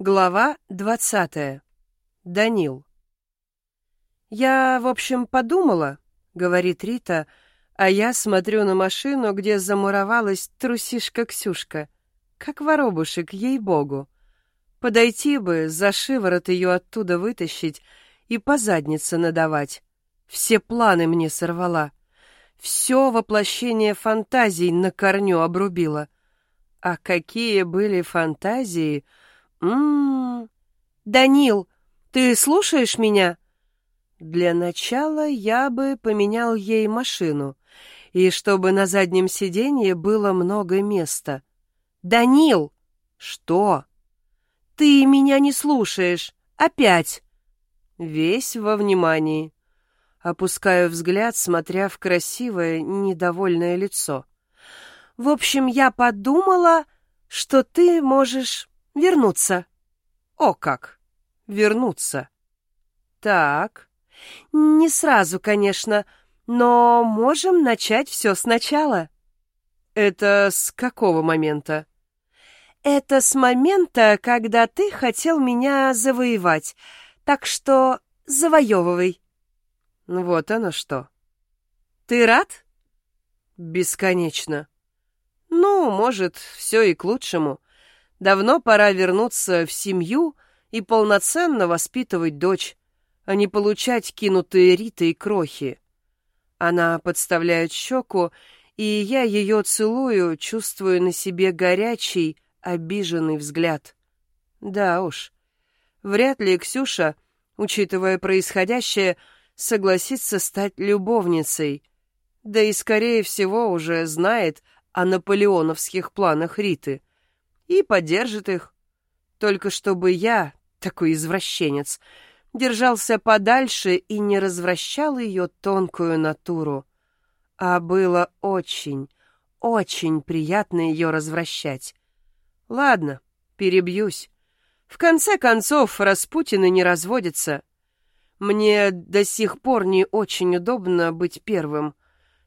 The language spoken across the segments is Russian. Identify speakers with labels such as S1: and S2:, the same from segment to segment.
S1: Глава двадцатая. Данил. «Я, в общем, подумала», — говорит Рита, а я смотрю на машину, где замуровалась трусишка-Ксюшка, как воробушек, ей-богу. Подойти бы, за шиворот ее оттуда вытащить и по заднице надавать. Все планы мне сорвала. Все воплощение фантазий на корню обрубила. А какие были фантазии — М-м. Данил, ты слушаешь меня? Для начала я бы поменял ей машину, и чтобы на заднем сиденье было много места. Данил, что? Ты меня не слушаешь. Опять. Весь во внимании. Опускаю взгляд, смотря в красивое, недовольное лицо. В общем, я подумала, что ты можешь Вернуться. О как! Вернуться. Так. Не сразу, конечно, но можем начать все сначала. Это с какого момента? Это с момента, когда ты хотел меня завоевать. Так что завоевывай. Вот оно что. Ты рад? Бесконечно. Ну, может, все и к лучшему. Давно пора вернуться в семью и полноценно воспитывать дочь, а не получать кинутые Ритой крохи. Она подставляет щеку, и я ее целую, чувствуя на себе горячий, обиженный взгляд. Да уж, вряд ли Ксюша, учитывая происходящее, согласится стать любовницей, да и, скорее всего, уже знает о наполеоновских планах Риты — и поддержит их. Только чтобы я, такой извращенец, держался подальше и не развращал ее тонкую натуру. А было очень, очень приятно ее развращать. Ладно, перебьюсь. В конце концов, Распутины не разводятся. Мне до сих пор не очень удобно быть первым,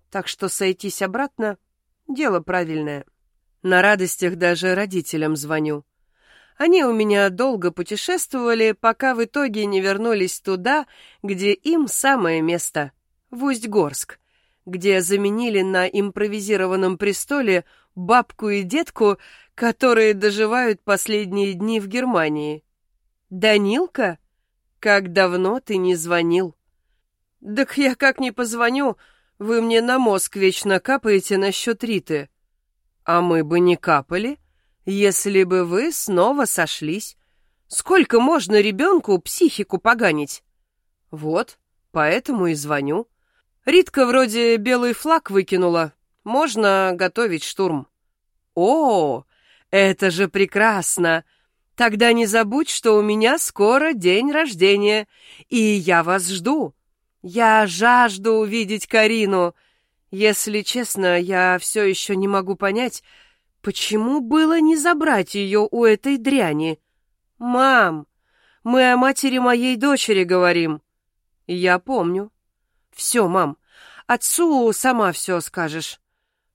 S1: так что сойтись обратно — дело правильное. На радостях даже родителям звоню. Они у меня долго путешествовали, пока в итоге не вернулись туда, где им самое место — в Усть-Горск, где заменили на импровизированном престоле бабку и детку, которые доживают последние дни в Германии. «Данилка? Как давно ты не звонил?» «Так я как не позвоню, вы мне на мозг вечно капаете насчет Риты». А мы бы не капали, если бы вы снова сошлись. Сколько можно ребенку психику поганить? Вот, поэтому и звоню. Ритка вроде белый флаг выкинула. Можно готовить штурм. О, это же прекрасно! Тогда не забудь, что у меня скоро день рождения, и я вас жду. Я жажду увидеть Карину. Если честно, я все еще не могу понять, почему было не забрать ее у этой дряни. Мам, мы о матери моей дочери говорим. Я помню. Все, мам, отцу сама все скажешь.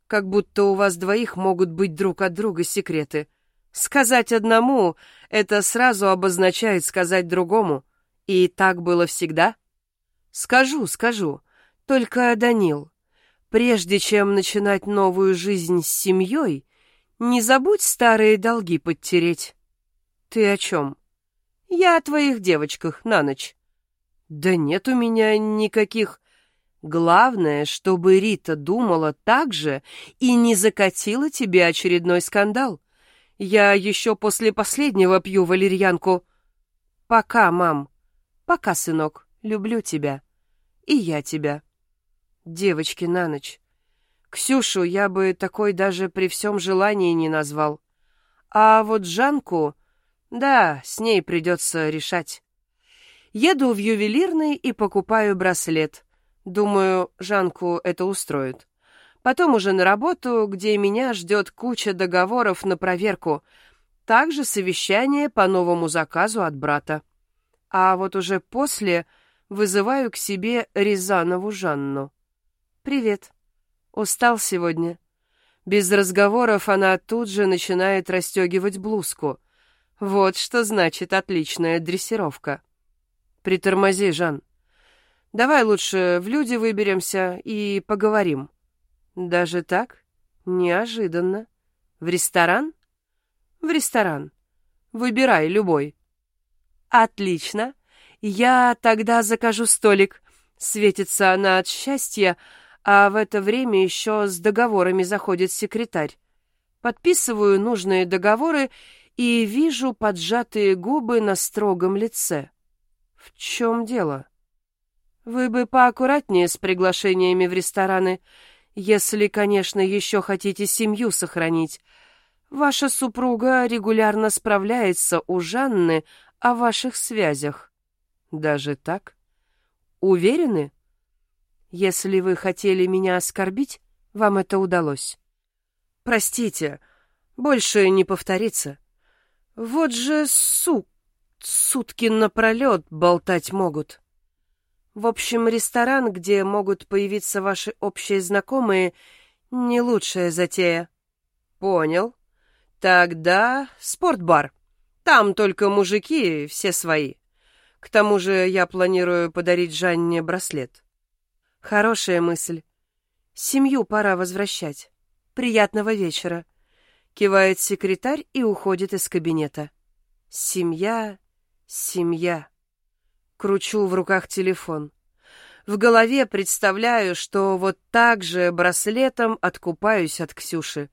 S1: Как будто у вас двоих могут быть друг от друга секреты. Сказать одному — это сразу обозначает сказать другому. И так было всегда? Скажу, скажу. Только, Данил, Прежде чем начинать новую жизнь с семьей, не забудь старые долги подтереть. Ты о чем? Я о твоих девочках на ночь. Да нет у меня никаких... Главное, чтобы Рита думала так же и не закатила тебе очередной скандал. Я еще после последнего пью валерьянку. Пока, мам. Пока, сынок. Люблю тебя. И я тебя девочки на ночь. Ксюшу я бы такой даже при всем желании не назвал. А вот Жанку... Да, с ней придется решать. Еду в ювелирный и покупаю браслет. Думаю, Жанку это устроит. Потом уже на работу, где меня ждет куча договоров на проверку. Также совещание по новому заказу от брата. А вот уже после вызываю к себе Рязанову Жанну. «Привет. Устал сегодня?» Без разговоров она тут же начинает расстегивать блузку. Вот что значит отличная дрессировка. Притормози, Жан. Давай лучше в люди выберемся и поговорим. Даже так? Неожиданно. В ресторан? В ресторан. Выбирай любой. Отлично. Я тогда закажу столик. Светится она от счастья, а в это время еще с договорами заходит секретарь. Подписываю нужные договоры и вижу поджатые губы на строгом лице. В чем дело? Вы бы поаккуратнее с приглашениями в рестораны, если, конечно, еще хотите семью сохранить. Ваша супруга регулярно справляется у Жанны о ваших связях. Даже так? Уверены? Если вы хотели меня оскорбить, вам это удалось. Простите, больше не повторится. Вот же сук, сутки напролет болтать могут. В общем, ресторан, где могут появиться ваши общие знакомые, не лучшая затея. Понял. Тогда спортбар. Там только мужики, все свои. К тому же я планирую подарить Жанне браслет. Хорошая мысль. Семью пора возвращать. Приятного вечера. Кивает секретарь и уходит из кабинета. Семья, семья. Кручу в руках телефон. В голове представляю, что вот так же браслетом откупаюсь от Ксюши.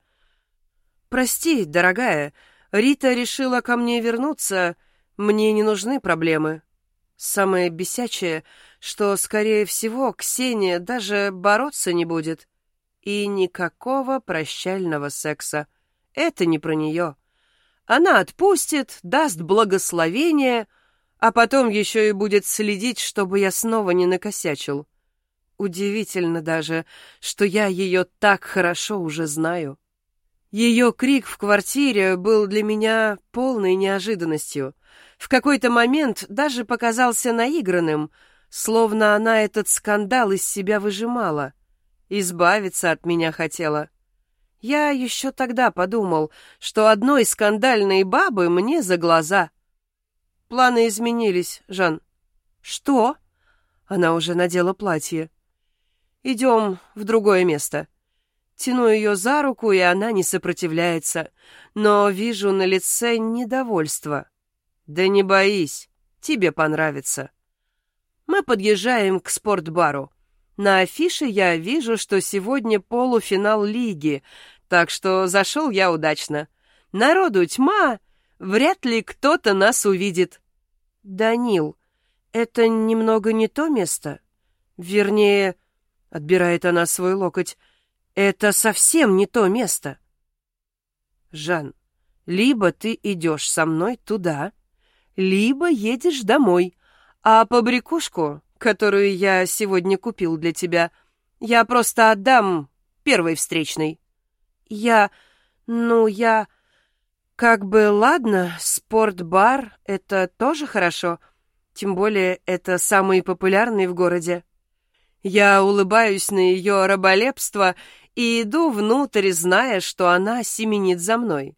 S1: «Прости, дорогая, Рита решила ко мне вернуться, мне не нужны проблемы». Самое бесячее, что, скорее всего, Ксения даже бороться не будет. И никакого прощального секса. Это не про нее. Она отпустит, даст благословение, а потом еще и будет следить, чтобы я снова не накосячил. Удивительно даже, что я ее так хорошо уже знаю. Ее крик в квартире был для меня полной неожиданностью. В какой-то момент даже показался наигранным, словно она этот скандал из себя выжимала. Избавиться от меня хотела. Я еще тогда подумал, что одной скандальной бабы мне за глаза. Планы изменились, Жан. Что? Она уже надела платье. Идем в другое место. Тяну ее за руку, и она не сопротивляется, но вижу на лице недовольство. Да не боись, тебе понравится. Мы подъезжаем к спортбару. На афише я вижу, что сегодня полуфинал лиги, так что зашел я удачно. Народу тьма, вряд ли кто-то нас увидит. Данил, это немного не то место? Вернее, отбирает она свой локоть, это совсем не то место. Жан, либо ты идешь со мной туда, либо едешь домой, а побрякушку, которую я сегодня купил для тебя, я просто отдам первой встречной. Я... ну, я... Как бы, ладно, спортбар — это тоже хорошо, тем более это самый популярный в городе. Я улыбаюсь на ее раболепство и иду внутрь, зная, что она семенит за мной.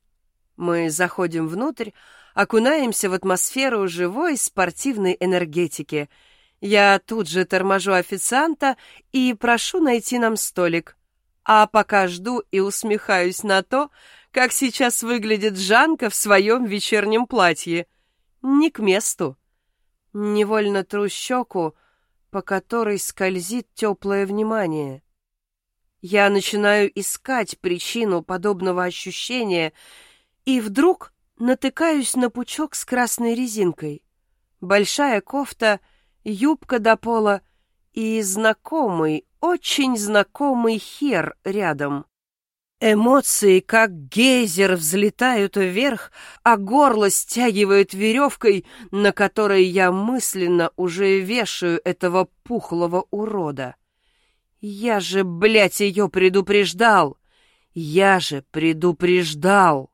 S1: Мы заходим внутрь, окунаемся в атмосферу живой спортивной энергетики. Я тут же торможу официанта и прошу найти нам столик. А пока жду и усмехаюсь на то, как сейчас выглядит Жанка в своем вечернем платье. Не к месту. Невольно тру щеку, по которой скользит теплое внимание. Я начинаю искать причину подобного ощущения, и вдруг натыкаюсь на пучок с красной резинкой. Большая кофта, юбка до пола и знакомый, очень знакомый хер рядом. Эмоции, как гейзер, взлетают вверх, а горло стягивает веревкой, на которой я мысленно уже вешаю этого пухлого урода. Я же, блядь, ее предупреждал! Я же предупреждал!